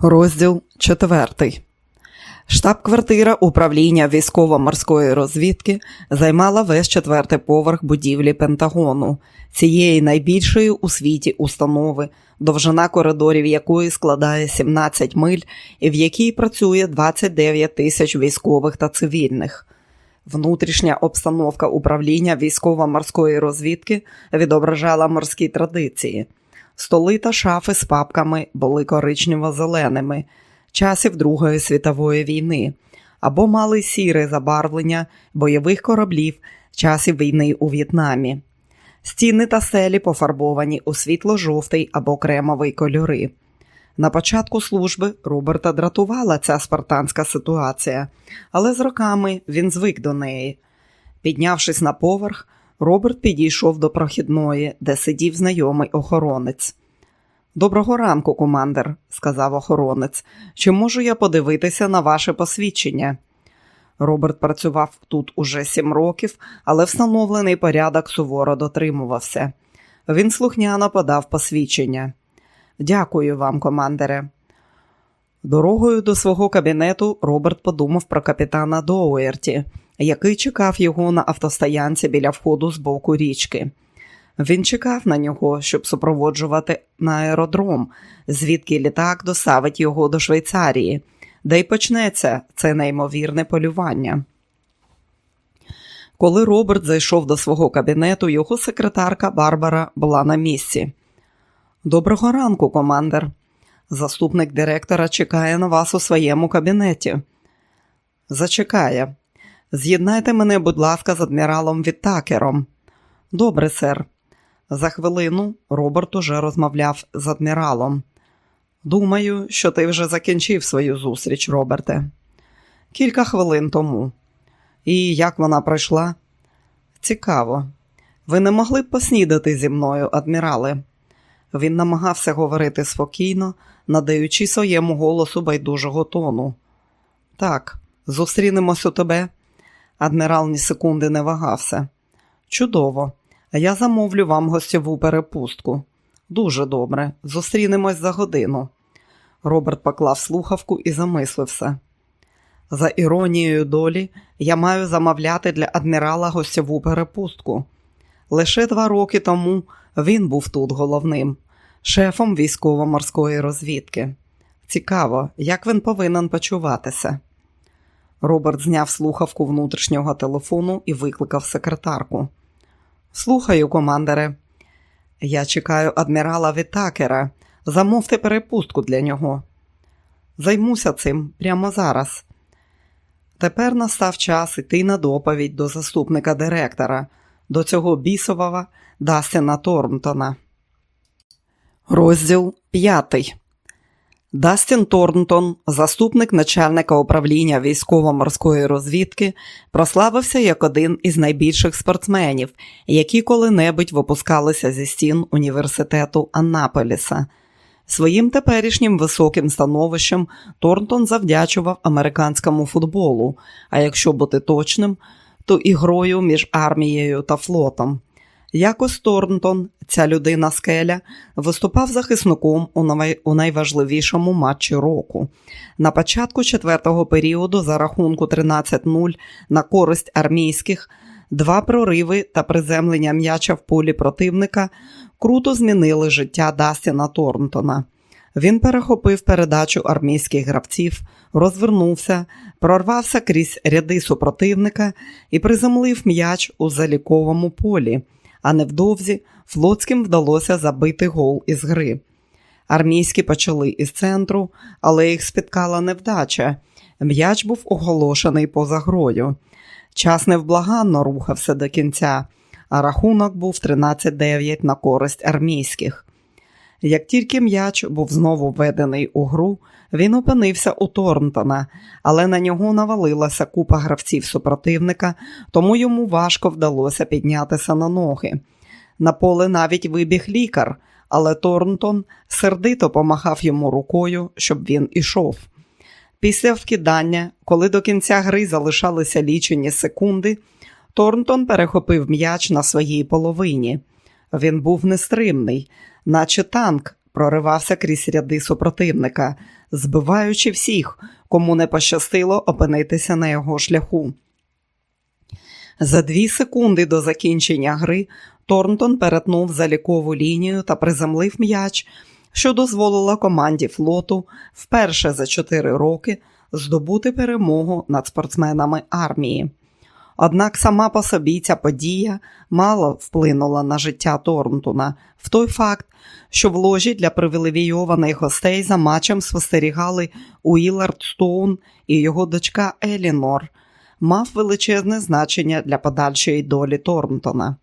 Розділ 4. Штаб-квартира управління військово-морської розвідки займала весь четвертий поверх будівлі Пентагону, цієї найбільшої у світі установи, довжина коридорів якої складає 17 миль і в якій працює 29 тисяч військових та цивільних. Внутрішня обстановка управління військово-морської розвідки відображала морські традиції. Столи та шафи з папками були коричнево-зеленими, часів Другої світової війни, або мали сіре забарвлення бойових кораблів часів війни у В'єтнамі. Стіни та селі пофарбовані у світло-жовтий або кремовий кольори. На початку служби Роберта дратувала ця спартанська ситуація, але з роками він звик до неї. Піднявшись на поверх, Роберт підійшов до прохідної, де сидів знайомий охоронець. Доброго ранку, командир, сказав охоронець. Чи можу я подивитися на ваше посвідчення? Роберт працював тут уже сім років, але встановлений порядок суворо дотримувався. Він слухняно подав посвідчення. Дякую вам, командире. Дорогою до свого кабінету Роберт подумав про капітана Доуерті, який чекав його на автостоянці біля входу з боку річки. Він чекав на нього, щоб супроводжувати на аеродром, звідки літак доставить його до Швейцарії, де й почнеться це неймовірне полювання. Коли Роберт зайшов до свого кабінету, його секретарка Барбара була на місці. Доброго ранку, командир. Заступник директора чекає на вас у своєму кабінеті. Зачекає. З'єднайте мене, будь ласка, з адміралом Віттакером. Добре, сер. За хвилину Роберт уже розмовляв з адміралом. Думаю, що ти вже закінчив свою зустріч, Роберте. Кілька хвилин тому. І як вона пройшла? Цікаво. Ви не могли б поснідати зі мною, адмірале? Він намагався говорити спокійно, надаючи своєму голосу байдужого тону. Так, зустрінемось у тебе. Адмірал ні секунди не вагався. Чудово. Я замовлю вам гостьову перепустку. Дуже добре. Зустрінемось за годину. Роберт поклав слухавку і замислився. За іронією долі, я маю замовляти для адмірала гостьову перепустку. Лише два роки тому він був тут головним, шефом військово-морської розвідки. Цікаво, як він повинен почуватися. Роберт зняв слухавку внутрішнього телефону і викликав секретарку. Слухаю, командире. Я чекаю адмірала Вітакера. Замовте перепустку для нього. Займуся цим прямо зараз. Тепер настав час іти на доповідь до заступника директора, до цього бісового Дастіна Торнтона. Розділ п'ятий. Дастін Торнтон, заступник начальника управління військово-морської розвідки, прославився як один із найбільших спортсменів, які коли-небудь випускалися зі стін університету Аннаполіса. Своїм теперішнім високим становищем Торнтон завдячував американському футболу, а якщо бути точним, то ігрою між армією та флотом. Якось Торнтон, ця людина скеля, виступав захисником у найважливішому матчі року. На початку четвертого періоду за рахунку 13-0 на користь армійських, два прориви та приземлення м'яча в полі противника круто змінили життя Дастіна Торнтона. Він перехопив передачу армійських гравців, розвернувся, прорвався крізь ряди супротивника і приземлив м'яч у заліковому полі а невдовзі флотським вдалося забити гол із гри. Армійські почали із центру, але їх спіткала невдача. М'яч був оголошений поза грою. Час невблаганно рухався до кінця, а рахунок був 13-9 на користь армійських. Як тільки м'яч був знову введений у гру, він опинився у Торнтона, але на нього навалилася купа гравців супротивника, тому йому важко вдалося піднятися на ноги. На поле навіть вибіг лікар, але Торнтон сердито помахав йому рукою, щоб він ішов. Після вкидання, коли до кінця гри залишалися лічені секунди, Торнтон перехопив м'яч на своїй половині. Він був нестримний, наче танк проривався крізь ряди супротивника, збиваючи всіх, кому не пощастило опинитися на його шляху. За дві секунди до закінчення гри Торнтон перетнув залікову лінію та приземлив м'яч, що дозволило команді флоту вперше за чотири роки здобути перемогу над спортсменами армії. Однак сама по собі ця подія мало вплинула на життя Торнтона в той факт, що в ложі для привілейованих гостей за матчем спостерігали Уілард Стоун і його дочка Елінор, мав величезне значення для подальшої долі Торнтона.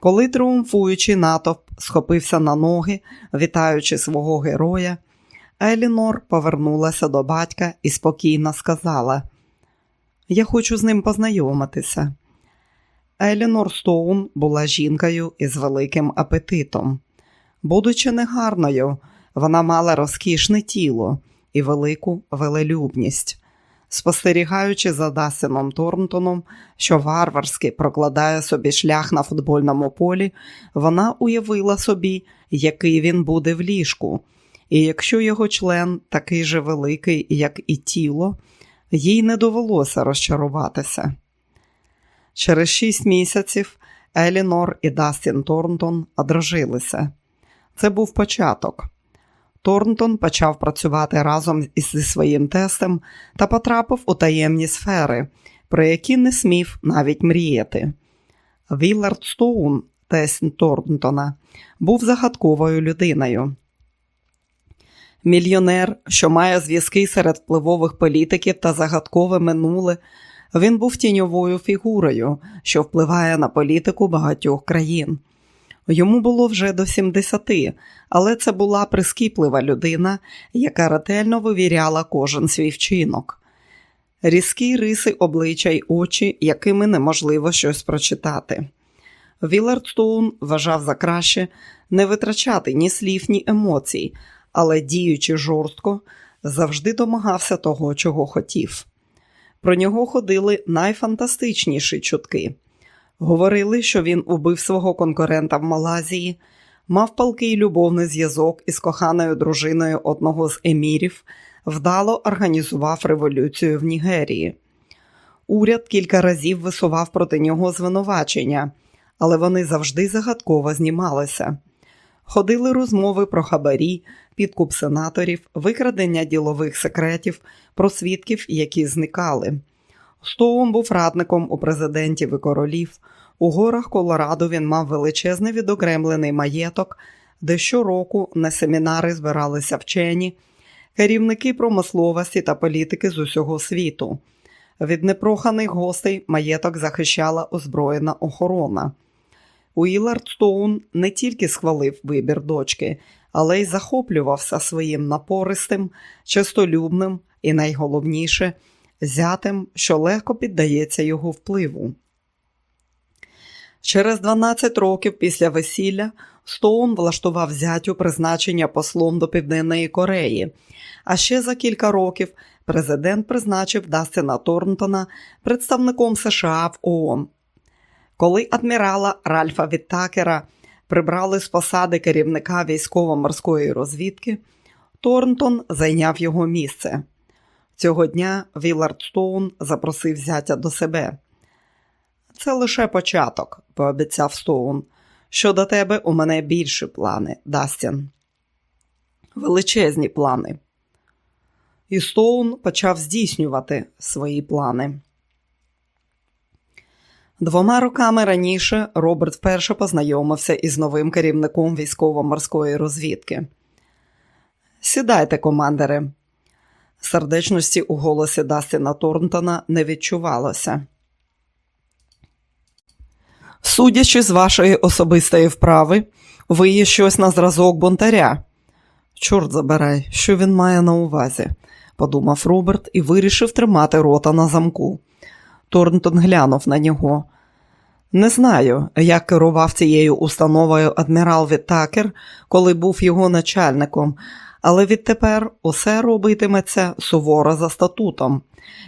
Коли тріумфуючий натовп схопився на ноги, вітаючи свого героя, Елінор повернулася до батька і спокійно сказала: Я хочу з ним познайомитися. Елінор Стоун була жінкою із великим апетитом. Будучи негарною, вона мала розкішне тіло і велику велелюбність. Спостерігаючи за Дасином Торнтоном, що варварськи прокладає собі шлях на футбольному полі, вона уявила собі, який він буде в ліжку, і якщо його член такий же великий, як і тіло, їй не довелося розчаруватися. Через шість місяців Елінор і Дастін Торнтон одружилися. Це був початок. Торнтон почав працювати разом зі своїм тестем та потрапив у таємні сфери, про які не смів навіть мріяти. Віллард Стоун, тесть Торнтона, був загадковою людиною. Мільйонер, що має зв'язки серед впливових політиків та загадкове минуле, він був тіньовою фігурою, що впливає на політику багатьох країн. Йому було вже до 70, але це була прискіплива людина, яка ретельно вивіряла кожен свій вчинок. Різкі риси обличчя й очі, якими неможливо щось прочитати. Вілард Стоун вважав за краще не витрачати ні слів, ні емоцій, але, діючи жорстко, завжди домагався того, чого хотів. Про нього ходили найфантастичніші чутки. Говорили, що він убив свого конкурента в Малазії, мав палкий любовний зв'язок із коханою дружиною одного з емірів, вдало організував революцію в Нігерії. Уряд кілька разів висував проти нього звинувачення, але вони завжди загадково знімалися. Ходили розмови про хабарі, підкуп сенаторів, викрадення ділових секретів, про свідків, які зникали. Стоун був радником у президентів і королів. У горах Колорадо він мав величезний відокремлений маєток, де щороку на семінари збиралися вчені, керівники промисловості та політики з усього світу. Від непроханих гостей маєток захищала озброєна охорона. Уілард Стоун не тільки схвалив вибір дочки, але й захоплювався своїм напористим, чистолюбним і найголовніше зятем, що легко піддається його впливу. Через 12 років після весілля Стоун влаштував зятю призначення послом до Південної Кореї, а ще за кілька років президент призначив Дастина Торнтона представником США в ООН. Коли адмірала Ральфа Віттакера прибрали з посади керівника військово-морської розвідки, Торнтон зайняв його місце. Цього дня Вілард Стоун запросив зятя до себе. Це лише початок, пообіцяв Стоун. Щодо тебе у мене більші плани, Дастін. Величезні плани. І Стоун почав здійснювати свої плани. Двома роками раніше Роберт вперше познайомився із новим керівником військово-морської розвідки. Сідайте, командире. Сердечності у голосі Дастіна Торнтона не відчувалося. Судячи з вашої особистої вправи, ви є щось на зразок бунтаря. Чорт забирай, що він має на увазі, подумав Роберт і вирішив тримати рота на замку. Торнтон глянув на нього. Не знаю, як керував цією установою адмірал Віттакер, коли був його начальником, але відтепер усе робитиметься суворо за статутом.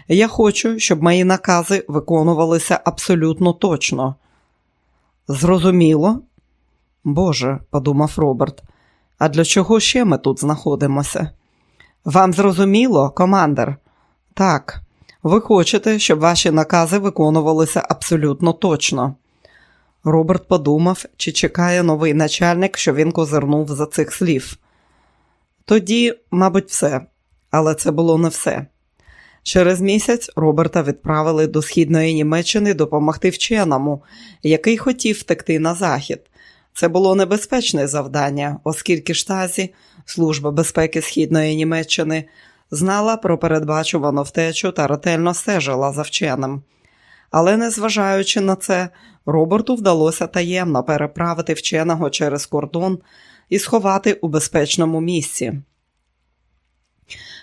Я хочу, щоб мої накази виконувалися абсолютно точно. Зрозуміло? Боже, подумав Роберт, А для чого ще ми тут знаходимося? Вам зрозуміло, командир? Так, ви хочете, щоб ваші накази виконувалися абсолютно точно. Роберт подумав, чи чекає новий начальник, що він козирнув за цих слів. Тоді, мабуть, все, але це було не все. Через місяць Роберта відправили до східної Німеччини допомогти вченому, який хотів втекти на захід. Це було небезпечне завдання, оскільки штазі, Служба безпеки Східної Німеччини, знала про передбачувану втечу та ретельно стежила за вченим. Але, незважаючи на це, Роберту вдалося таємно переправити вченого через кордон і сховати у безпечному місці.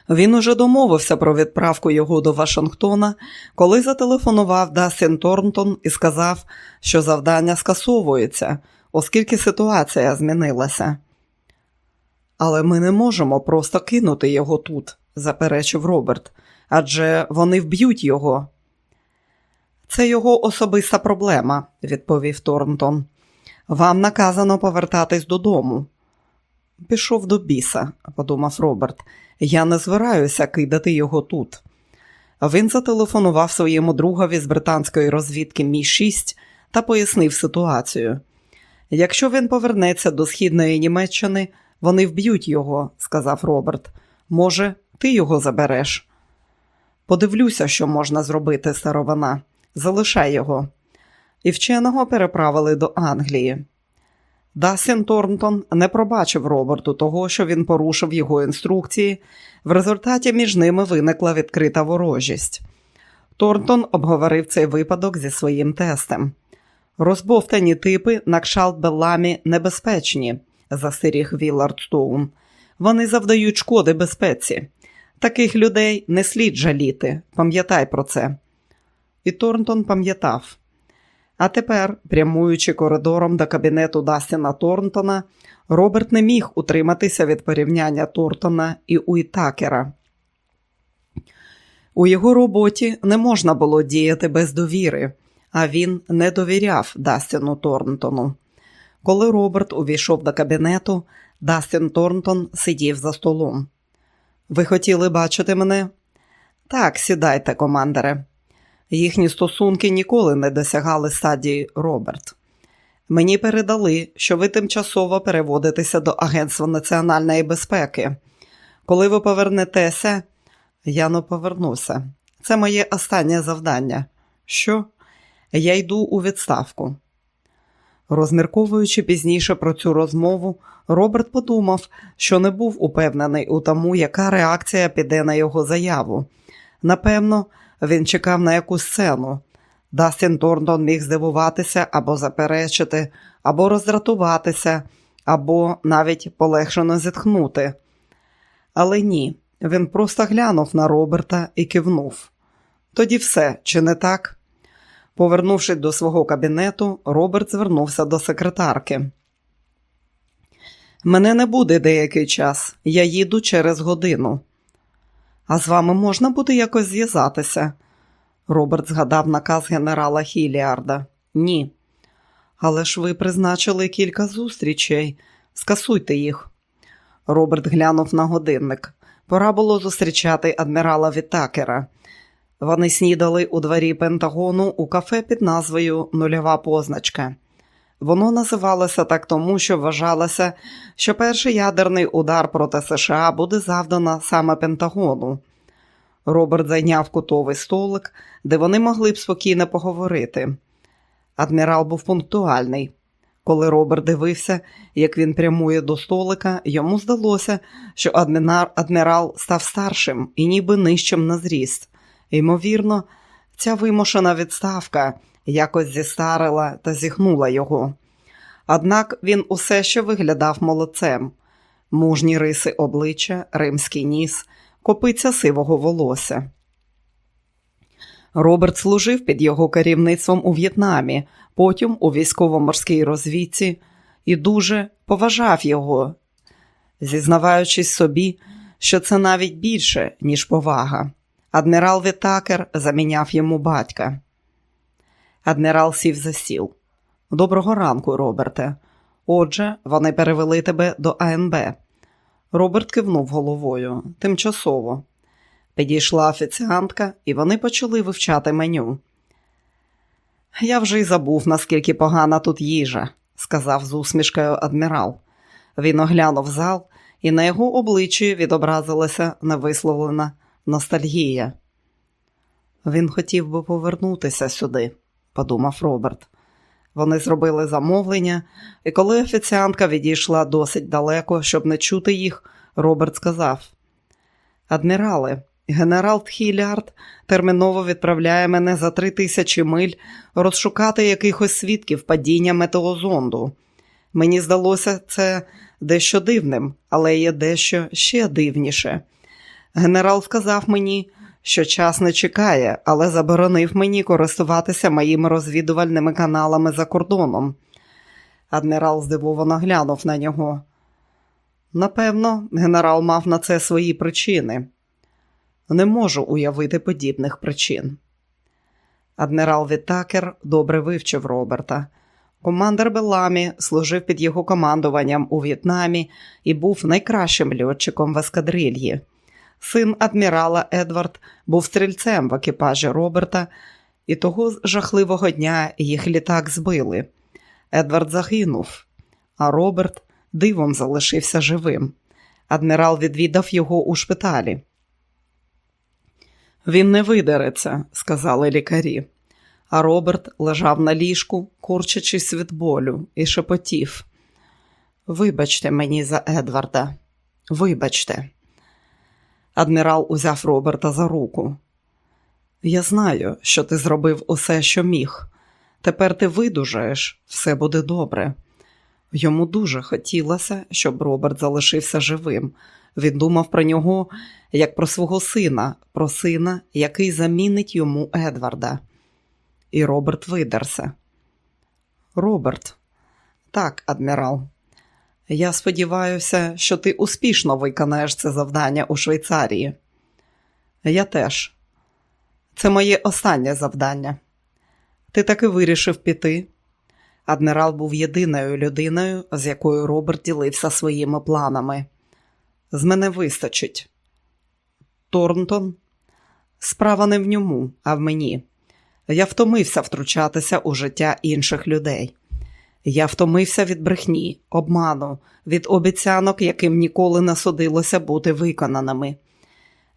Він уже домовився про відправку його до Вашингтона, коли зателефонував Дастін Торнтон і сказав, що завдання скасовується, оскільки ситуація змінилася. Але ми не можемо просто кинути його тут, заперечив Роберт, адже вони вб'ють його. Це його особиста проблема, відповів Торнтон. Вам наказано повертатись додому. Пішов до біса, подумав Роберт. Я не збираюся кидати його тут. Він зателефонував своєму другові з британської розвідки Мі 6 та пояснив ситуацію. Якщо він повернеться до східної Німеччини, вони вб'ють його, сказав Роберт. Може, ти його забереш? Подивлюся, що можна зробити, старовина. Залишай його. І вченого переправили до Англії. Дастін Торнтон не пробачив Роберту того, що він порушив його інструкції. В результаті між ними виникла відкрита ворожість. Торнтон обговорив цей випадок зі своїм тестем. Розбовтані типи на кшталт Белламі небезпечні, застеріг Віллард Стоун. Вони завдають шкоди безпеці. Таких людей не слід жаліти. Пам'ятай про це. І Торнтон пам'ятав. А тепер, прямуючи коридором до кабінету Дастіна Торнтона, Роберт не міг утриматися від порівняння Тортона і Уітакера. У його роботі не можна було діяти без довіри, а він не довіряв Дастіну Торнтону. Коли Роберт увійшов до кабінету, Дастін Торнтон сидів за столом. Ви хотіли бачити мене? Так, сідайте, командире. Їхні стосунки ніколи не досягали стадії Роберт. Мені передали, що ви тимчасово переводитеся до Агентства національної безпеки. Коли ви повернетеся, я не повернуся. Це моє останнє завдання. Що? Я йду у відставку. Розмірковуючи пізніше про цю розмову, Роберт подумав, що не був упевнений у тому, яка реакція піде на його заяву. Напевно, він чекав на якусь сцену. Дастін Торнтон міг здивуватися або заперечити, або роздратуватися, або навіть полегшено зітхнути. Але ні, він просто глянув на Роберта і кивнув. Тоді все, чи не так? Повернувшись до свого кабінету, Роберт звернувся до секретарки. Мене не буде деякий час, я їду через годину. А з вами можна буде якось зв'язатися? Роберт згадав наказ генерала Хіліарда. Ні. Але ж ви призначили кілька зустрічей. Скасуйте їх. Роберт глянув на годинник. Пора було зустрічати адмірала Вітакера. Вони снідали у дворі Пентагону у кафе під назвою Нульова позначка. Воно називалося так тому, що вважалося, що перший ядерний удар проти США буде завдано саме Пентагону. Роберт зайняв кутовий столик, де вони могли б спокійно поговорити. Адмірал був пунктуальний. Коли Роберт дивився, як він прямує до столика, йому здалося, що адмірал став старшим і ніби нижчим на зріст. Ймовірно, ця вимушена відставка якось зістарила та зігнула його. Однак він усе ще виглядав молодцем. Мужні риси обличчя, римський ніс, копиця сивого волосся. Роберт служив під його керівництвом у В'єтнамі, потім у військово-морській розвідці і дуже поважав його, зізнаваючись собі, що це навіть більше, ніж повага. Адмірал Вітакер заміняв йому батька. Адмірал сів за стіл. Доброго ранку, Роберте. Отже, вони перевели тебе до АНБ. Роберт кивнув головою тимчасово. Підійшла офіціантка, і вони почали вивчати меню. Я вже й забув, наскільки погана тут їжа, сказав з усмішкою адмірал. Він оглянув зал, і на його обличчі відобразилася невисловлена ностальгія. Він хотів би повернутися сюди, подумав Роберт. Вони зробили замовлення, і коли офіціантка відійшла досить далеко, щоб не чути їх, Роберт сказав: Адмірали, генерал Тхілярд терміново відправляє мене за три тисячі миль розшукати якихось свідків падіння метеозонду. Мені здалося це дещо дивним, але є дещо ще дивніше. Генерал сказав мені, що час не чекає, але заборонив мені користуватися моїми розвідувальними каналами за кордоном. Адмірал здивовано глянув на нього. Напевно, генерал мав на це свої причини. Не можу уявити подібних причин. Адмірал Вітакер добре вивчив Роберта. Командир Беламі служив під його командуванням у В'єтнамі і був найкращим льотчиком в ескадрильї. Син адмірала Едвард був стрільцем в екіпажі Роберта, і того жахливого дня їх літак збили. Едвард загинув, а Роберт дивом залишився живим. Адмірал відвідав його у шпиталі. Він не видереться, сказали лікарі. А Роберт лежав на ліжку, курчачись від болю, і шепотів. Вибачте мені за Едварда, вибачте. Адмірал узяв Роберта за руку. Я знаю, що ти зробив усе, що міг. Тепер ти видужаєш, все буде добре. Йому дуже хотілося, щоб Роберт залишився живим. Він думав про нього як про свого сина, про сина, який замінить йому Едварда. І Роберт видерся. Роберт, так, адмірал. Я сподіваюся, що ти успішно виконаєш це завдання у Швейцарії. Я теж. Це моє останнє завдання. Ти таки вирішив піти. Адмірал був єдиною людиною, з якою Роберт ділився своїми планами. З мене вистачить. Торнтон, справа не в ньому, а в мені. Я втомився втручатися у життя інших людей. Я втомився від брехні, обману, від обіцянок, яким ніколи не судилося бути виконаними.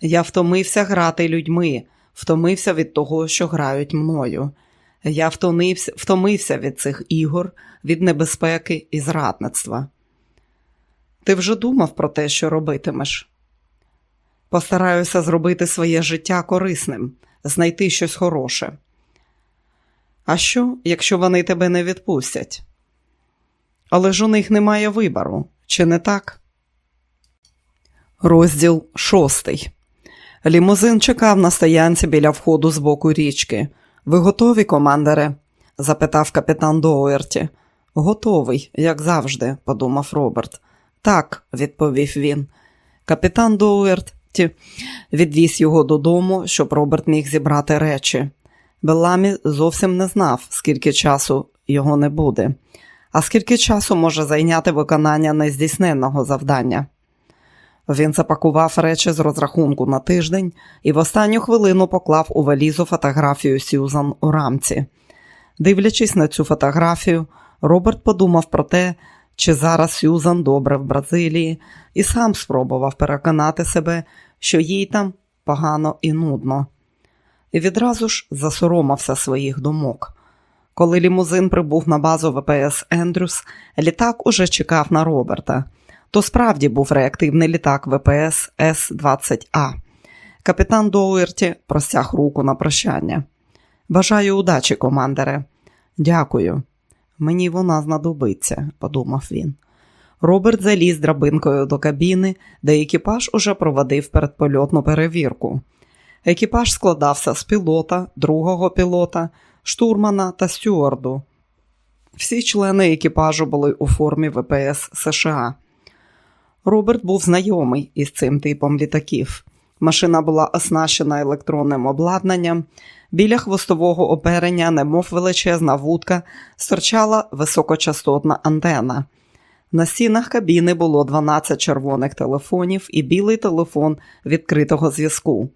Я втомився грати людьми, втомився від того, що грають мною. Я втомився, втомився від цих ігор, від небезпеки і зрадництва. Ти вже думав про те, що робитимеш? Постараюся зробити своє життя корисним, знайти щось хороше. А що, якщо вони тебе не відпустять? Але ж у них немає вибору, чи не так? Розділ шостий. Лімузин чекав на стоянці біля входу з боку річки. Ви готові, командире? запитав капітан Доуерті. Готовий, як завжди, подумав Роберт. Так, відповів він. Капітан Доуерті відвіз його додому, щоб Роберт міг зібрати речі. Беламі зовсім не знав, скільки часу його не буде. А скільки часу може зайняти виконання нездійсненного завдання? Він запакував речі з розрахунку на тиждень і в останню хвилину поклав у валізу фотографію Сюзан у рамці. Дивлячись на цю фотографію, Роберт подумав про те, чи зараз Сюзан добре в Бразилії, і сам спробував переконати себе, що їй там погано і нудно. І відразу ж засоромався своїх думок. Коли лімузин прибув на базу ВПС Ендрюс, літак уже чекав на Роберта. То справді був реактивний літак ВПС С-20А. Капітан Доуерті простяг руку на прощання. Бажаю удачі, командире. Дякую. Мені вона знадобиться, подумав він. Роберт заліз драбинкою до кабіни, де екіпаж уже проводив передпольотну перевірку. Екіпаж складався з пілота, другого пілота, штурмана та стюарду. Всі члени екіпажу були у формі ВПС США. Роберт був знайомий із цим типом літаків. Машина була оснащена електронним обладнанням. Біля хвостового оперення, немов величезна вудка, стирчала високочастотна антена. На стінах кабіни було 12 червоних телефонів і білий телефон відкритого зв'язку.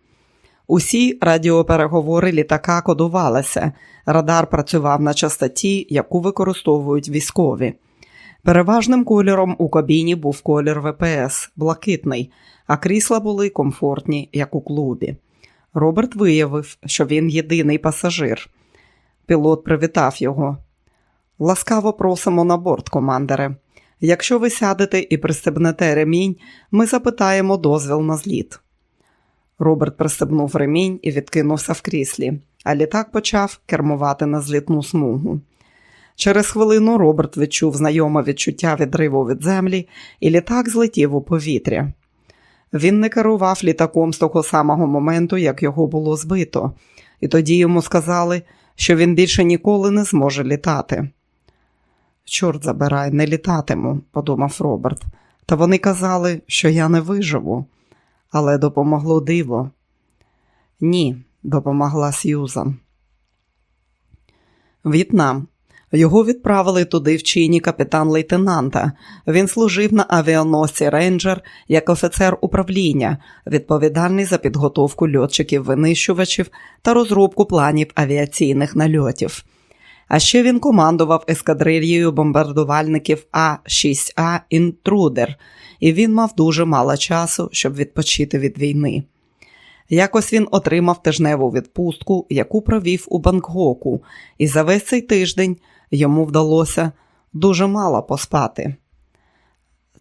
Усі радіопереговори літака кодувалися. Радар працював на частоті, яку використовують військові. Переважним кольором у кабіні був колір ВПС блакитний, а крісла були комфортні, як у клубі. Роберт виявив, що він єдиний пасажир. Пілот привітав його. Ласкаво просимо на борт, командире. Якщо ви сядете і пристебнете ремінь, ми запитаємо дозвіл на зліт. Роберт пристебнув ремінь і відкинувся в кріслі, а літак почав кермувати на злітну смугу. Через хвилину Роберт відчув знайоме відчуття відриву від землі, і літак злетів у повітря. Він не керував літаком з того самого моменту, як його було збито, і тоді йому сказали, що він більше ніколи не зможе літати. Чорт забирай, не літатиму, подумав Роберт. Та вони казали, що я не виживу, але допомогло диво. Ні, допомогла Сьюзан. В'єтнам. Його відправили туди в чині капітан-лейтенанта. Він служив на авіаносці Рейнджер як офіцер управління, відповідальний за підготовку льотчиків-винищувачів та розробку планів авіаційних нальотів. А ще він командував ескадрильєю бомбардувальників А-6А Інтрудер, і він мав дуже мало часу, щоб відпочити від війни. Якось він отримав тижневу відпустку, яку провів у Бангкоку, і за весь цей тиждень йому вдалося дуже мало поспати.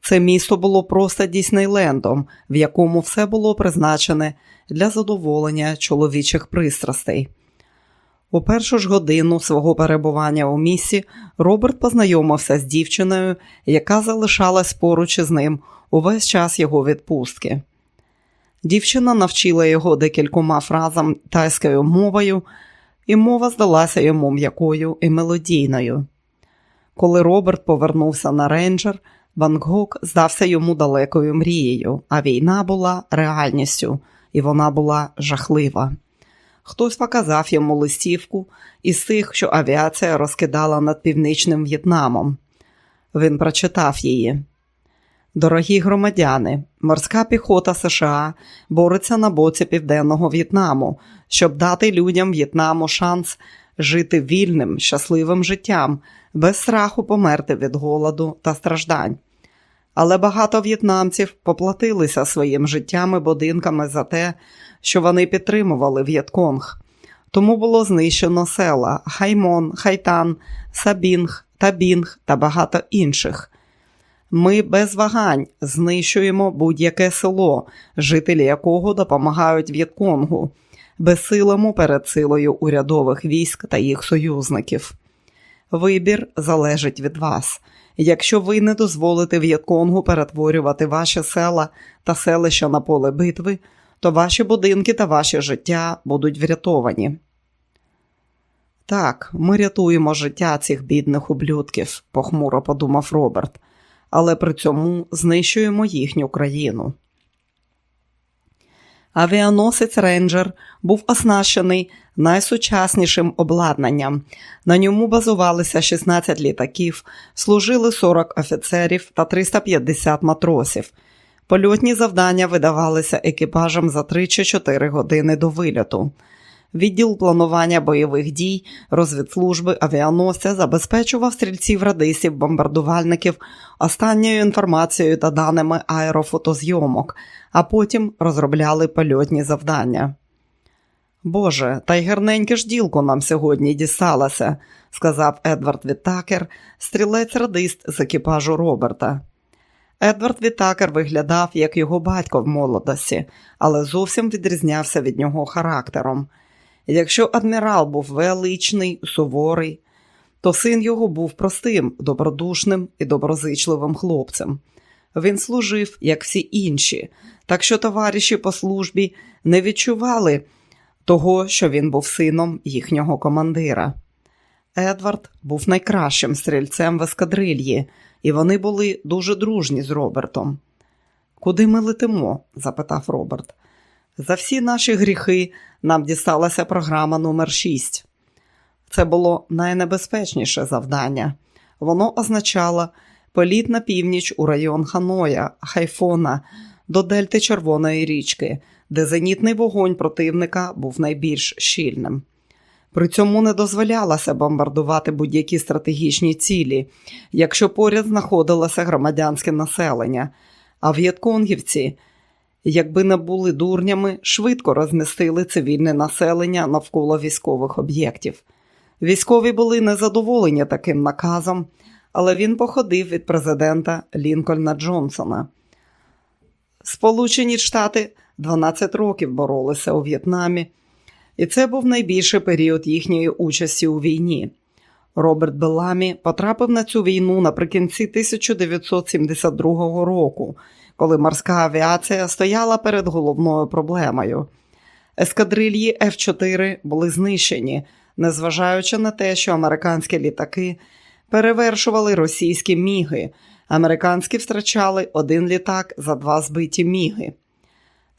Це місто було просто Діснейлендом, в якому все було призначене для задоволення чоловічих пристрастей. У першу ж годину свого перебування у місті Роберт познайомився з дівчиною, яка залишалась поруч із ним увесь час його відпустки. Дівчина навчила його декількома фразам тайською мовою, і мова здалася йому м'якою і мелодійною. Коли Роберт повернувся на рейнджер, Бангкок здався йому далекою мрією, а війна була реальністю, і вона була жахлива. Хтось показав йому листівку із тих, що авіація розкидала над північним В'єтнамом. Він прочитав її. Дорогі громадяни, морська піхота США бореться на боці Південного В'єтнаму, щоб дати людям В'єтнаму шанс жити вільним, щасливим життям, без страху померти від голоду та страждань. Але багато в'єтнамців поплатилися своїм життям і будинками за те, що вони підтримували В'єтконг. Тому було знищено села Хаймон, Хайтан, Сабінг, Табінг та багато інших. Ми без вагань знищуємо будь-яке село, жителі якого допомагають В'єтконгу, безсилимо перед силою урядових військ та їх союзників. Вибір залежить від вас. Якщо ви не дозволите В'єтконгу перетворювати ваші села та селища на поле битви, то ваші будинки та ваше життя будуть врятовані. Так, ми рятуємо життя цих бідних ублюдків, похмуро подумав Роберт але при цьому знищуємо їхню країну. Авіаносець Рейнджер був оснащений найсучаснішим обладнанням. На ньому базувалися 16 літаків, служили 40 офіцерів та 350 матросів. Польотні завдання видавалися екіпажам за 3 чи 4 години до вильоту. Відділ планування бойових дій, розвідслужби, авіаносця забезпечував стрільців радисів, бомбардувальників останньою інформацією та даними аерофотозйомок, а потім розробляли польотні завдання. Боже, та й гарненьке ж ділко нам сьогодні дісталося, сказав Едвард Вітакер, стрілець радист з екіпажу Роберта. Едвард Вітакер виглядав як його батько в молодості, але зовсім відрізнявся від нього характером. Якщо адмірал був величний, суворий, то син його був простим, добродушним і доброзичливим хлопцем. Він служив, як всі інші, так що товариші по службі не відчували того, що він був сином їхнього командира. Едвард був найкращим стрільцем в ескадрильї, і вони були дуже дружні з Робертом. Куди ми летимо? запитав Роберт. За всі наші гріхи нам дісталася програма номер 6 Це було найнебезпечніше завдання. Воно означало політ на північ у район Ханоя, Хайфона до Дельти Червоної річки, де зенітний вогонь противника був найбільш щільним. При цьому не дозволялося бомбардувати будь-які стратегічні цілі, якщо поряд знаходилося громадянське населення, а в'єтконгівці, якби не були дурнями, швидко розмістили цивільне населення навколо військових об'єктів. Військові були незадоволені таким наказом, але він походив від президента Лінкольна Джонсона. Сполучені Штати 12 років боролися у В'єтнамі, і це був найбільший період їхньої участі у війні. Роберт Беламі потрапив на цю війну наприкінці 1972 року, коли морська авіація стояла перед головною проблемою. Ескадрильї F4 були знищені, незважаючи на те, що американські літаки перевершували російські міги. Американські втрачали один літак за два збиті міги.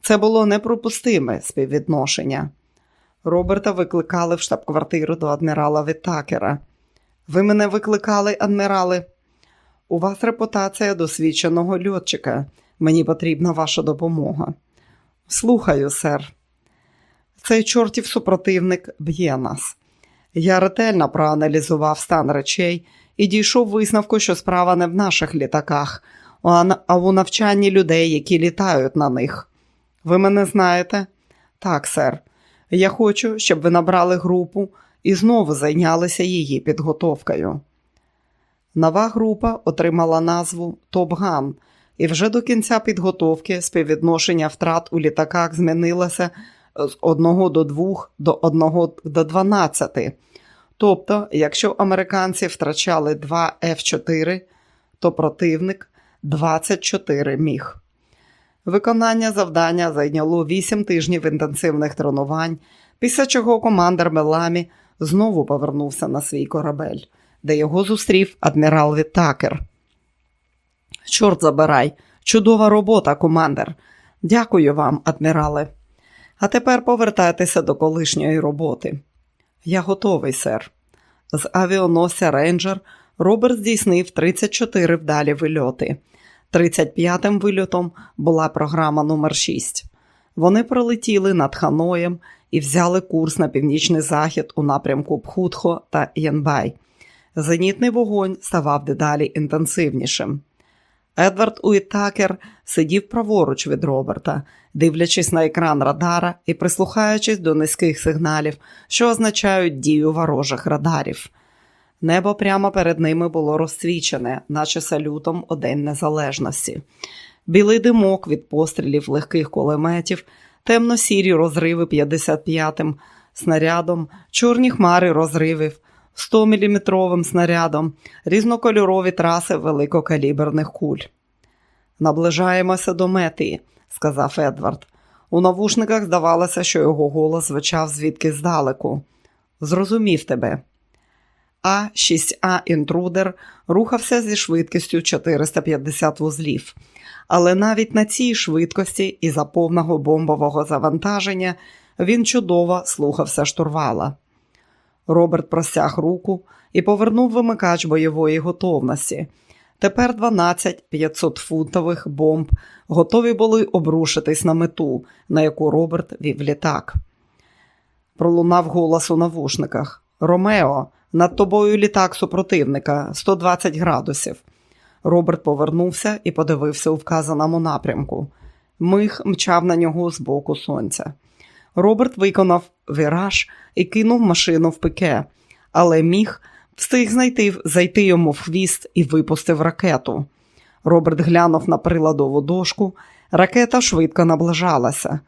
Це було неприпустиме співвідношення. Роберта викликали в штаб-квартиру до адмірала Вітакера. Ви мене викликали, адмірали? У вас репутація досвідченого льотчика. Мені потрібна ваша допомога. Слухаю, сер. Цей чортів супротивник б'є нас. Я ретельно проаналізував стан речей і дійшов висновку, що справа не в наших літаках, а у навчанні людей, які літають на них. Ви мене знаєте? Так, сер. Я хочу, щоб ви набрали групу і знову зайнялися її підготовкою. Нова група отримала назву Топган, і вже до кінця підготовки співвідношення втрат у літаках змінилося з 1 до 2 до 1 до 12. Тобто, якщо американці втрачали 2 F4, то противник 24 міг. Виконання завдання зайняло 8 тижнів інтенсивних тренувань, після чого командир Меламі знову повернувся на свій корабель, де його зустрів адмірал Віттакер. Чорт забирай, чудова робота, командир. Дякую вам, адмірале. А тепер повертайтеся до колишньої роботи. Я готовий, сер. З авіаносця Рейнджер Роберт здійснив 34 вдалі вильоти. 35-м вильотом була програма номер 6 Вони пролетіли над Ханоєм і взяли курс на північний захід у напрямку Пхутхо та Янбай. Зенітний вогонь ставав дедалі інтенсивнішим. Едвард Уітакер сидів праворуч від Роберта, дивлячись на екран радара і прислухаючись до низьких сигналів, що означають дію ворожих радарів. Небо прямо перед ними було розсвічене, наче салютом у День Незалежності. Білий димок від пострілів легких кулеметів, темно-сірі розриви 55-м снарядом, чорні хмари розривів, 100-мм снарядом, різнокольорові траси великокаліберних куль. Наближаємося до мети, сказав Едвард. У навушниках здавалося, що його голос звучав звідки здалеку. Зрозумів тебе. А6А інтрудер рухався зі швидкістю 450 вузлів, але навіть на цій швидкості і за повного бомбового завантаження він чудово слухався штурвала. Роберт простяг руку і повернув вимикач бойової готовності. Тепер 12 500-фунтових бомб готові були обрушитись на мету, на яку Роберт вів літак. Пролунав голос у навушниках. Ромео, над тобою літак супротивника 120 градусів. Роберт повернувся і подивився у вказаному напрямку. Мих мчав на нього з боку сонця. Роберт виконав віраж і кинув машину в пике, але міг встиг знайти, зайти йому в хвіст і випустив ракету. Роберт глянув на приладову дошку. Ракета швидко наближалася.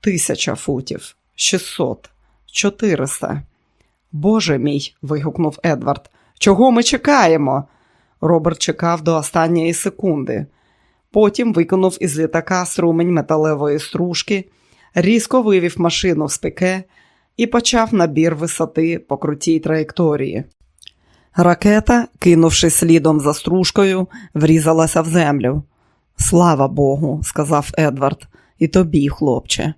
Тисяча футів, шістсот, чотириста. Боже мій. вигукнув Едвард. Чого ми чекаємо? Роберт чекав до останньої секунди. Потім виконув із літака струмень металевої стружки, різко вивів машину з пике і почав набір висоти по крутій траєкторії. Ракета, кинувши слідом за стружкою, врізалася в землю. Слава Богу, сказав Едвард, і тобі, хлопче.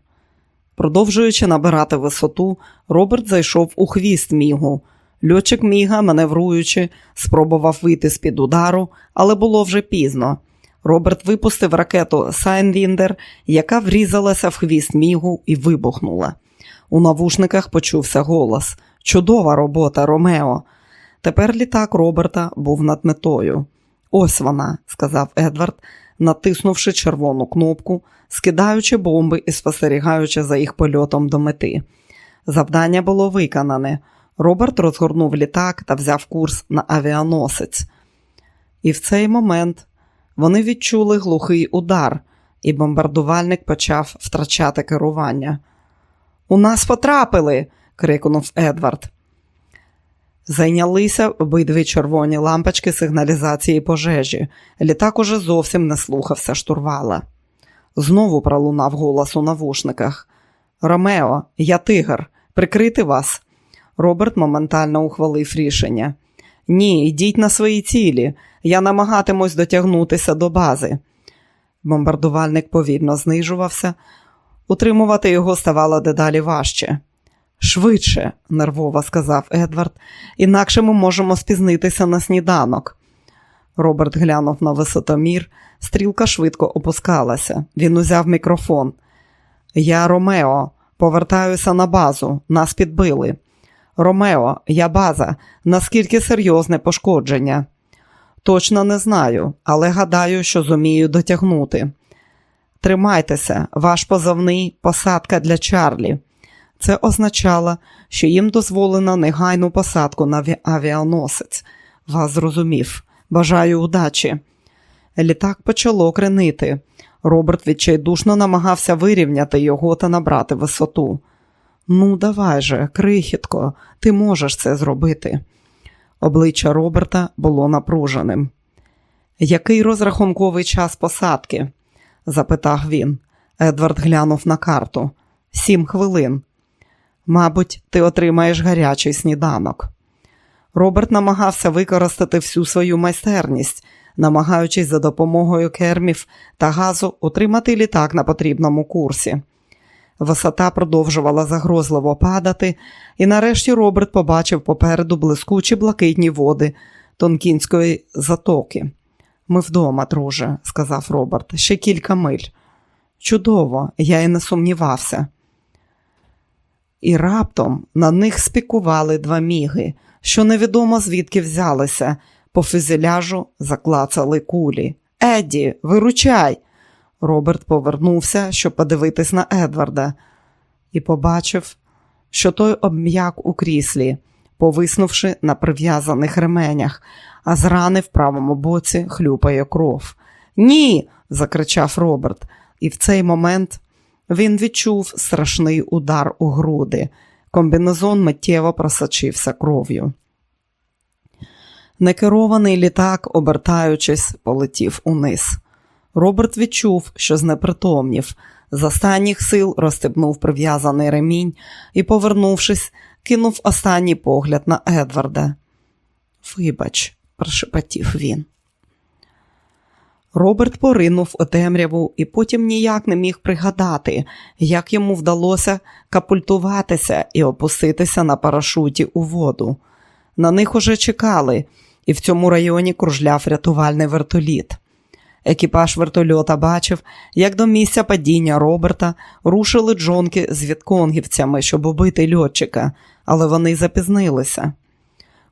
Продовжуючи набирати висоту, Роберт зайшов у хвіст мігу. Льотчик Міга, маневруючи, спробував вийти з-під удару, але було вже пізно. Роберт випустив ракету Сайдвіндер, яка врізалася в хвіст мігу і вибухнула. У навушниках почувся голос: Чудова робота, Ромео. Тепер літак Роберта був над метою. Ось вона, сказав Едвард, натиснувши червону кнопку, скидаючи бомби і спостерігаючи за їх польотом до мети. Завдання було виконане. Роберт розгорнув літак та взяв курс на авіаносець. І в цей момент вони відчули глухий удар, і бомбардувальник почав втрачати керування. У нас потрапили. крикнув Едвард. Зайнялися обидві червоні лампочки сигналізації пожежі. Літак уже зовсім не слухався штурвала. Знову пролунав голос у навушниках. Ромео, я тигр, прикрити вас. Роберт моментально ухвалив рішення. Ні, йдіть на свої цілі. Я намагатимусь дотягнутися до бази. Бомбардувальник повільно знижувався, утримувати його ставало дедалі важче. Швидше, нервово сказав Едвард, інакше ми можемо спізнитися на сніданок. Роберт глянув на висотомір, стрілка швидко опускалася. Він узяв мікрофон. Я Ромео, повертаюся на базу, нас підбили. Ромео, я база, наскільки серйозне пошкодження? Точно не знаю, але гадаю, що зумію дотягнути. Тримайтеся, ваш позовний посадка для Чарлі. Це означало, що їм дозволено негайну посадку на авіаносець. Вас зрозумів. Бажаю удачі. Літак почало кренити. Роберт відчайдушно намагався вирівняти його та набрати висоту. Ну, давай же, крихітко, ти можеш це зробити. Обличчя Роберта було напруженим. Який розрахунковий час посадки? запитав він. Едвард глянув на карту. Сім хвилин. Мабуть, ти отримаєш гарячий сніданок. Роберт намагався використати всю свою майстерність, намагаючись за допомогою кермів та газу утримати літак на потрібному курсі. Висота продовжувала загрозливо падати, і нарешті Роберт побачив попереду блискучі блакитні води Тонкінської затоки. Ми вдома, друже, сказав Роберт, ще кілька миль. Чудово, я і не сумнівався. І раптом на них спікували два міги, що невідомо звідки взялися, по фюзеляжу заклацали кулі. Едді, виручай! Роберт повернувся, щоб подивитись на Едварда, і побачив, що той обм'як у кріслі, повиснувши на прив'язаних ременях, а з рани в правому боці хлюпає кров. Ні. закричав Роберт, і в цей момент він відчув страшний удар у груди. Комбінезон миттєво просочився кров'ю. Некерований літак, обертаючись, полетів униз. Роберт відчув, що знепритомнів. З останніх сил розстебнув прив'язаний ремінь і, повернувшись, кинув останній погляд на Едварда. Вибач, прошепотів він. Роберт поринув у темряву і потім ніяк не міг пригадати, як йому вдалося капультуватися і опуститися на парашуті у воду. На них уже чекали, і в цьому районі кружляв рятувальний вертоліт. Екіпаж вертольота бачив, як до місця падіння Роберта рушили джонки з відконгівцями, щоб убити льотчика, але вони запізнилися.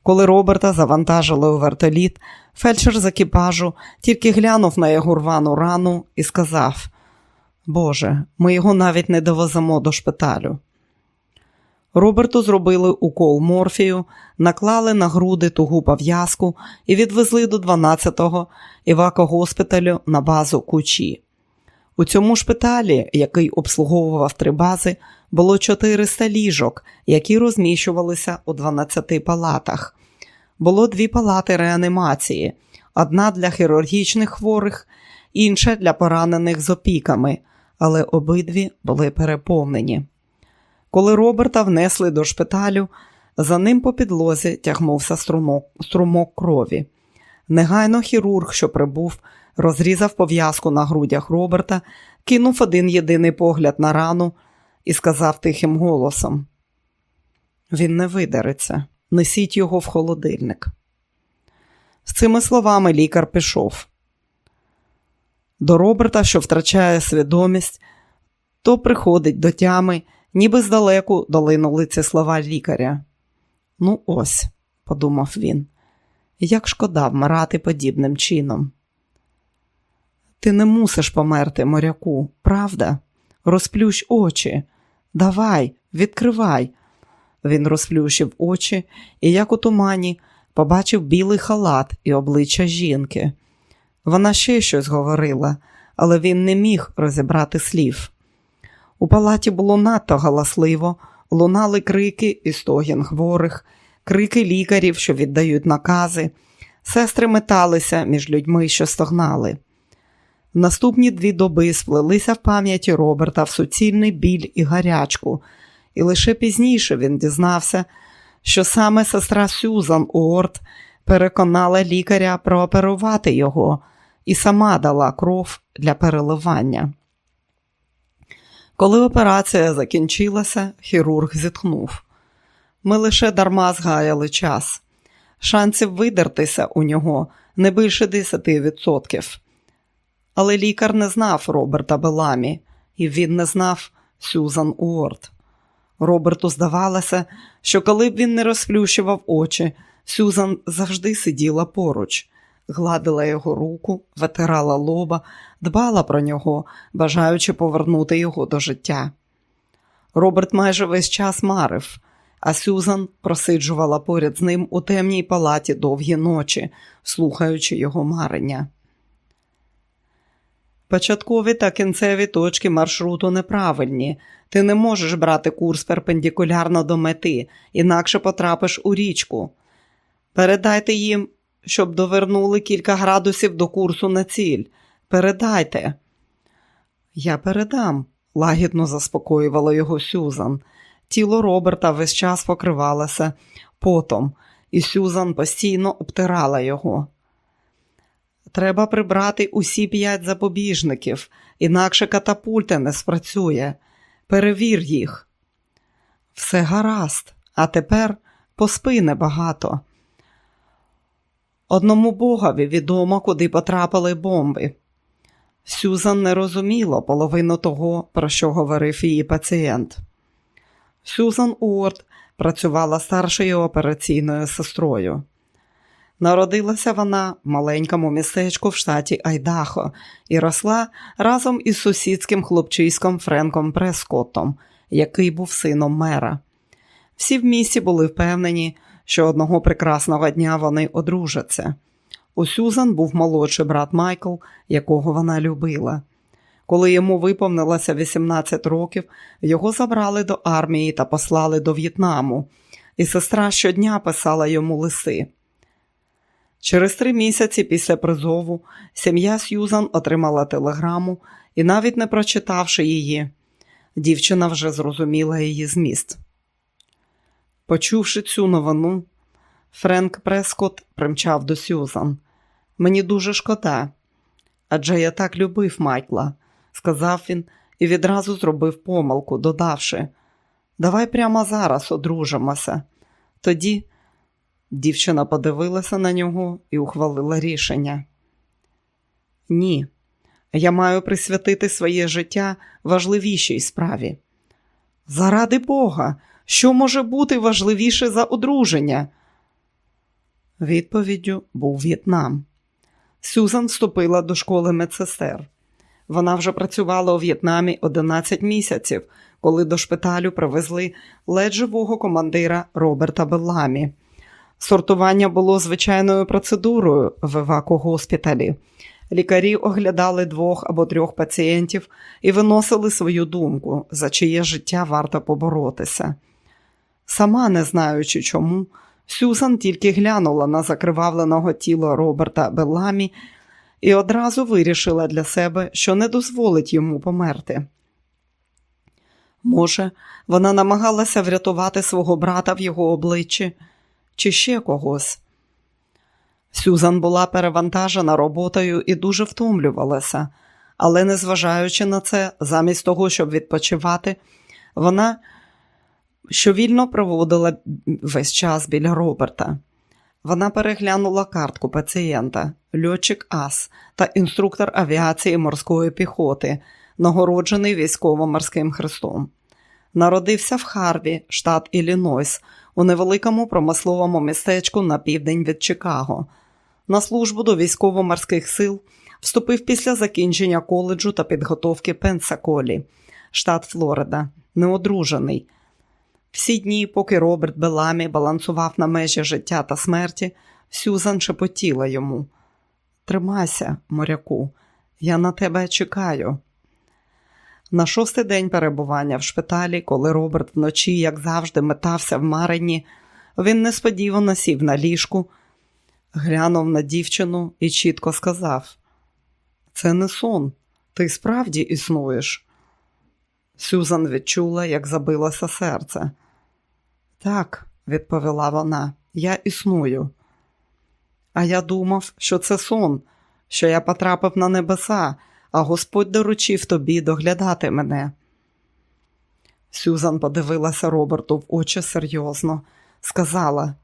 Коли Роберта завантажили у вертоліт, фельдшер з екіпажу тільки глянув на його рвану рану і сказав: Боже, ми його навіть не довеземо до шпиталю. Роберту зробили укол морфію, наклали на груди тугу пов'язку і відвезли до 12-го івакогоспіталю на базу Кучі. У цьому шпиталі, який обслуговував три бази, було 400 ліжок, які розміщувалися у 12 палатах. Було дві палати реанімації: одна для хірургічних хворих, інша для поранених з опіками, але обидві були переповнені. Коли Роберта внесли до шпиталю, за ним по підлозі тягнувся струмок, струмок крові. Негайно хірург, що прибув, розрізав пов'язку на грудях Роберта, кинув один єдиний погляд на рану і сказав тихим голосом: Він не видериться, несіть його в холодильник. З цими словами лікар пішов. До Роберта, що втрачає свідомість, то приходить до тями, ніби здалеку долинули ці слова лікаря. Ну, ось, подумав він, як шкода вмирати подібним чином. Ти не мусиш померти, моряку, правда? Розплющ очі. Давай, відкривай. Він розплющив очі і, як у тумані, побачив білий халат і обличчя жінки. Вона ще щось говорила, але він не міг розібрати слів. У палаті було надто галасливо, лунали крики і стогін хворих, крики лікарів, що віддають накази. Сестри металися між людьми, що стогнали. Наступні дві доби сплелися в пам'яті Роберта в суцільний біль і гарячку, і лише пізніше він дізнався, що саме сестра Сюзан Уорд переконала лікаря прооперувати його і сама дала кров для переливання. Коли операція закінчилася, хірург зітхнув. Ми лише дарма згаяли час. Шансів видертися у нього не більше 10%. Але лікар не знав Роберта Беламі, і він не знав Сюзан Уорд. Роберту здавалося, що коли б він не розплющував очі, Сюзан завжди сиділа поруч, гладила його руку, витирала лоба, дбала про нього, бажаючи повернути його до життя. Роберт майже весь час марив, а Сюзан просиджувала поряд з ним у темній палаті довгі ночі, слухаючи його марення. Початкові та кінцеві точки маршруту неправильні. Ти не можеш брати курс перпендикулярно до мети, інакше потрапиш у річку. Передайте їм, щоб довернули кілька градусів до курсу на ціль. Передайте. Я передам, лагідно заспокоювала його Сюзан. Тіло Роберта весь час покривалося потом, і Сюзан постійно обтирала його. Треба прибрати усі п'ять запобіжників, інакше катапульта не спрацює. Перевір їх. Все гаразд, а тепер поспи небагато. Одному богові відомо, куди потрапили бомби. Сюзан не розуміла половину того, про що говорив її пацієнт. Сюзан Уорд працювала старшою операційною сестрою. Народилася вона в маленькому містечку в штаті Айдахо і росла разом із сусідським хлопчиськом Френком Прескоттом, який був сином мера. Всі в місті були впевнені, що одного прекрасного дня вони одружаться. У Сюзан був молодший брат Майкл, якого вона любила. Коли йому виповнилося 18 років, його забрали до армії та послали до В'єтнаму, і сестра щодня писала йому лиси. Через три місяці після призову сім'я Сьюзан отримала телеграму і, навіть не прочитавши її, дівчина вже зрозуміла її зміст. Почувши цю новину, Френк Прескот примчав до Сюзан. Мені дуже шкода, адже я так любив Майкла, сказав він і відразу зробив помилку, додавши Давай прямо зараз одружимося. Тоді Дівчина подивилася на нього і ухвалила рішення. Ні, я маю присвятити своє життя важливішій справі. Заради Бога, що може бути важливіше за одруження? Відповіддю був В'єтнам. Сюзан вступила до школи медсестер. Вона вже працювала у В'єтнамі 11 місяців, коли до шпиталю привезли ледь живого командира Роберта Белламі. Сортування було звичайною процедурою в евакогоспіталі. Лікарі оглядали двох або трьох пацієнтів і виносили свою думку, за чиє життя варто поборотися. Сама, не знаючи чому, Сюзан тільки глянула на закривавленого тіло Роберта Белламі і одразу вирішила для себе, що не дозволить йому померти. Може, вона намагалася врятувати свого брата в його обличчі чи ще когось. Сюзан була перевантажена роботою і дуже втомлювалася, але, незважаючи на це, замість того, щоб відпочивати, вона що вільно проводила весь час біля Роберта. Вона переглянула картку пацієнта, льотчик Ас та інструктор авіації морської піхоти, нагороджений військово-морським хрестом. Народився в Харві, штат Іллінойс, у невеликому промисловому містечку на південь від Чикаго. На службу до військово-морських сил вступив після закінчення коледжу та підготовки Пенсаколі, штат Флорида, неодружений. Всі дні, поки Роберт Беламі балансував на межі життя та смерті, Сюзан шепотіла йому. Тримайся, моряку, я на тебе чекаю. На шостий день перебування в шпиталі, коли Роберт вночі, як завжди, метався в Марині, він несподівано сів на ліжку, глянув на дівчину і чітко сказав: Це не сон, ти справді існуєш. Сюзан відчула, як забилося серце. Так, відповіла вона, я існую. А я думав, що це сон, що я потрапив на небеса, а Господь доручив тобі доглядати мене. Сюзан подивилася Роберту в очі серйозно, сказала: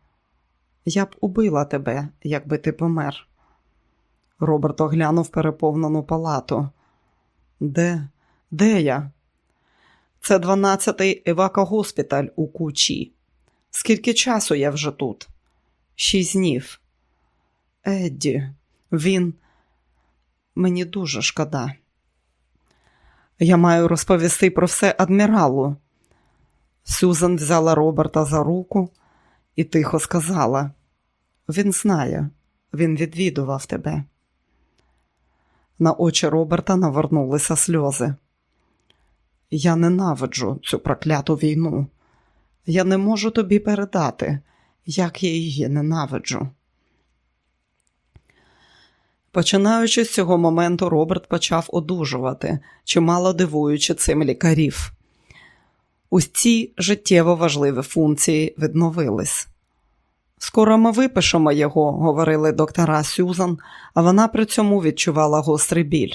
Я б убила тебе, якби ти помер. Роберт оглянув переповнену палату. Де? Де я? Це 12-й евакогоспіталь у кучі. Скільки часу я вже тут? Шість днів. Едді, він мені дуже шкода. Я маю розповісти про все адміралу. Сюзан взяла Роберта за руку і тихо сказала: Він знає, він відвідував тебе. На очі Роберта навернулися сльози. Я ненавиджу цю прокляту війну. Я не можу тобі передати, як я її ненавиджу. Починаючи з цього моменту, Роберт почав одужувати, чимало дивуючи цим лікарів. Усі життєво важливі функції відновились. Скоро ми випишемо його, говорили доктора Сюзан, а вона при цьому відчувала гострий біль.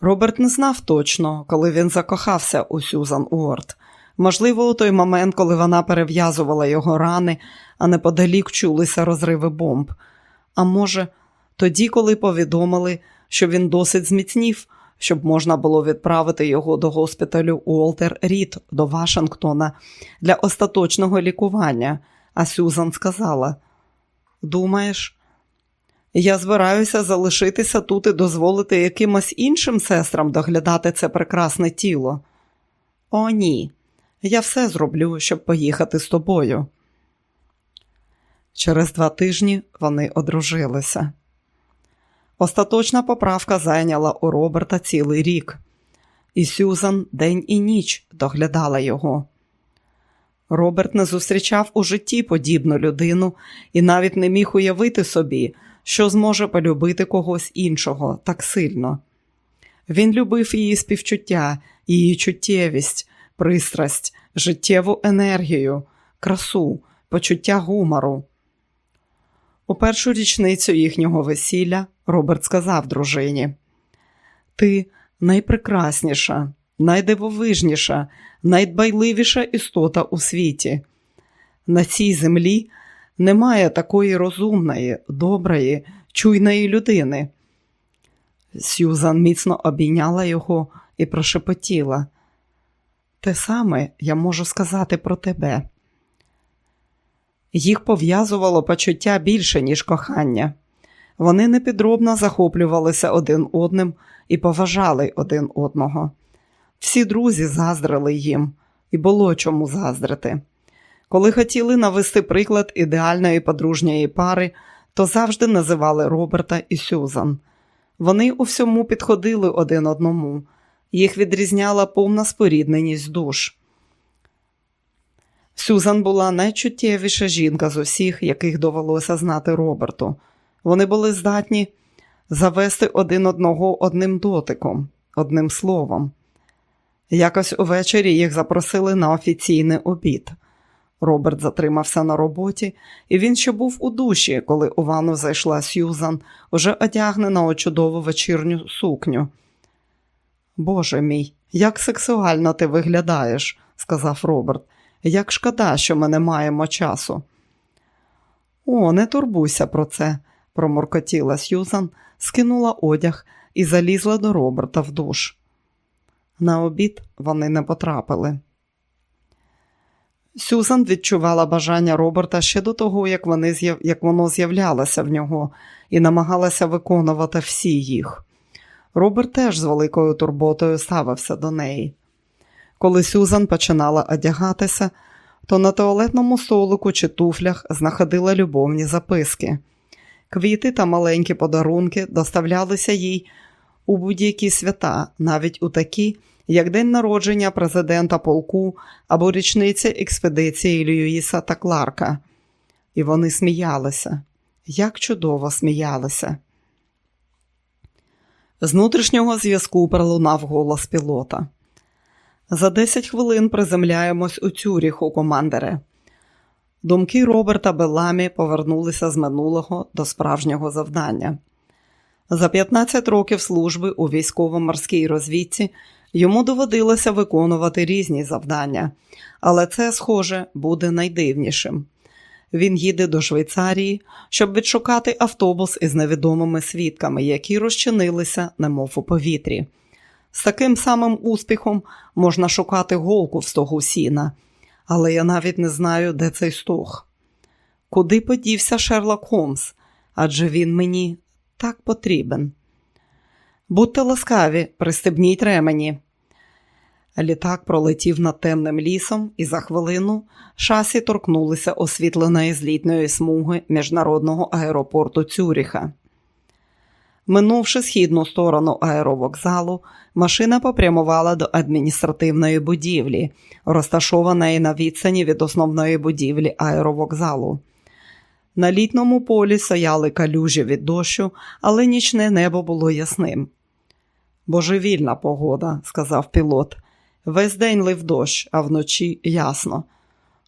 Роберт не знав точно, коли він закохався у Сюзан Уорд. Можливо, у той момент, коли вона перев'язувала його рани, а неподалік чулися розриви бомб. А може, тоді, коли повідомили, що він досить зміцнів, щоб можна було відправити його до госпіталю Уолтер Рід до Вашингтона для остаточного лікування, а Сюзан сказала: Думаєш, я збираюся залишитися тут і дозволити якимось іншим сестрам доглядати це прекрасне тіло. О, ні, я все зроблю, щоб поїхати з тобою. Через два тижні вони одружилися. Остаточна поправка зайняла у Роберта цілий рік, і Сюзан день і ніч доглядала його. Роберт не зустрічав у житті подібну людину і навіть не міг уявити собі, що зможе полюбити когось іншого так сильно. Він любив її співчуття, її чуттєвість, пристрасть, життєву енергію, красу, почуття гумору. У першу річницю їхнього весілля Роберт сказав дружині: Ти найпрекрасніша, найдивовижніша, найдбайливіша істота у світі. На цій землі немає такої розумної, доброї, чуйної людини. Сюзан міцно обійняла його і прошепотіла. Те саме я можу сказати про тебе. Їх пов'язувало почуття більше, ніж кохання. Вони непідробно захоплювалися один одним і поважали один одного. Всі друзі заздрили їм, і було чому заздрити. Коли хотіли навести приклад ідеальної подружньої пари, то завжди називали Роберта і Сюзан. Вони у всьому підходили один одному, їх відрізняла повна спорідненість душ. Сюзан була найчуттєвіша жінка з усіх, яких довелося знати Роберту. Вони були здатні завести один одного одним дотиком, одним словом. Якось увечері їх запросили на офіційний обід. Роберт затримався на роботі, і він ще був у душі, коли у ванну зайшла Сьюзан, уже одягнена у чудову вечірню сукню. Боже мій, як сексуально ти виглядаєш, сказав Роберт. Як шкода, що ми не маємо часу. О, не турбуйся про це, проморкотіла Сьюзан, скинула одяг і залізла до Роберта в душ. На обід вони не потрапили. Сюзан відчувала бажання Роберта ще до того, як, вони, як воно з'являлося в нього, і намагалася виконувати всі їх. Роберт теж з великою турботою ставився до неї. Коли Сюзан починала одягатися, то на туалетному столику чи туфлях знаходила любовні записки. Квіти та маленькі подарунки доставлялися їй у будь-які свята, навіть у такі, як день народження президента полку або річниця експедиції Льюіса та Кларка. І вони сміялися, як чудово сміялися. З внутрішнього зв'язку пролунав голос пілота. За 10 хвилин приземляємось у Цюріху, командире. Думки Роберта Беламі повернулися з минулого до справжнього завдання. За 15 років служби у військово-морській розвідці йому доводилося виконувати різні завдання, але це, схоже, буде найдивнішим. Він їде до Швейцарії, щоб відшукати автобус із невідомими свідками, які розчинилися, немов у повітрі. З таким самим успіхом можна шукати голку в стогу сіна, але я навіть не знаю, де цей стог. Куди подівся Шерлок Холмс? Адже він мені так потрібен. Будьте ласкаві, пристебніть ремені. Літак пролетів над темним лісом, і за хвилину шасі торкнулися освітленої злітної смуги міжнародного аеропорту Цюріха. Минувши східну сторону аеровокзалу, машина попрямувала до адміністративної будівлі, розташованої на відстані від основної будівлі аеровокзалу. На літному полі стояли калюжі від дощу, але нічне небо було ясним. Божевільна погода, сказав пілот. Весь день лив дощ, а вночі ясно.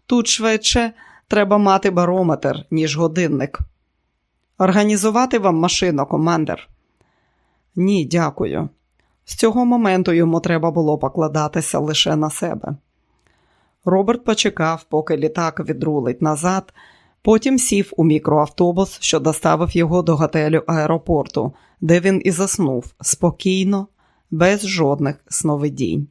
Тут швидше треба мати барометр, ніж годинник. Організувати вам машину, командир? Ні, дякую. З цього моменту йому треба було покладатися лише на себе. Роберт почекав, поки літак відрулить назад, потім сів у мікроавтобус, що доставив його до готелю аеропорту, де він і заснув спокійно, без жодних сновидінь.